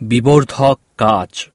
বিবর্ধক কাজ।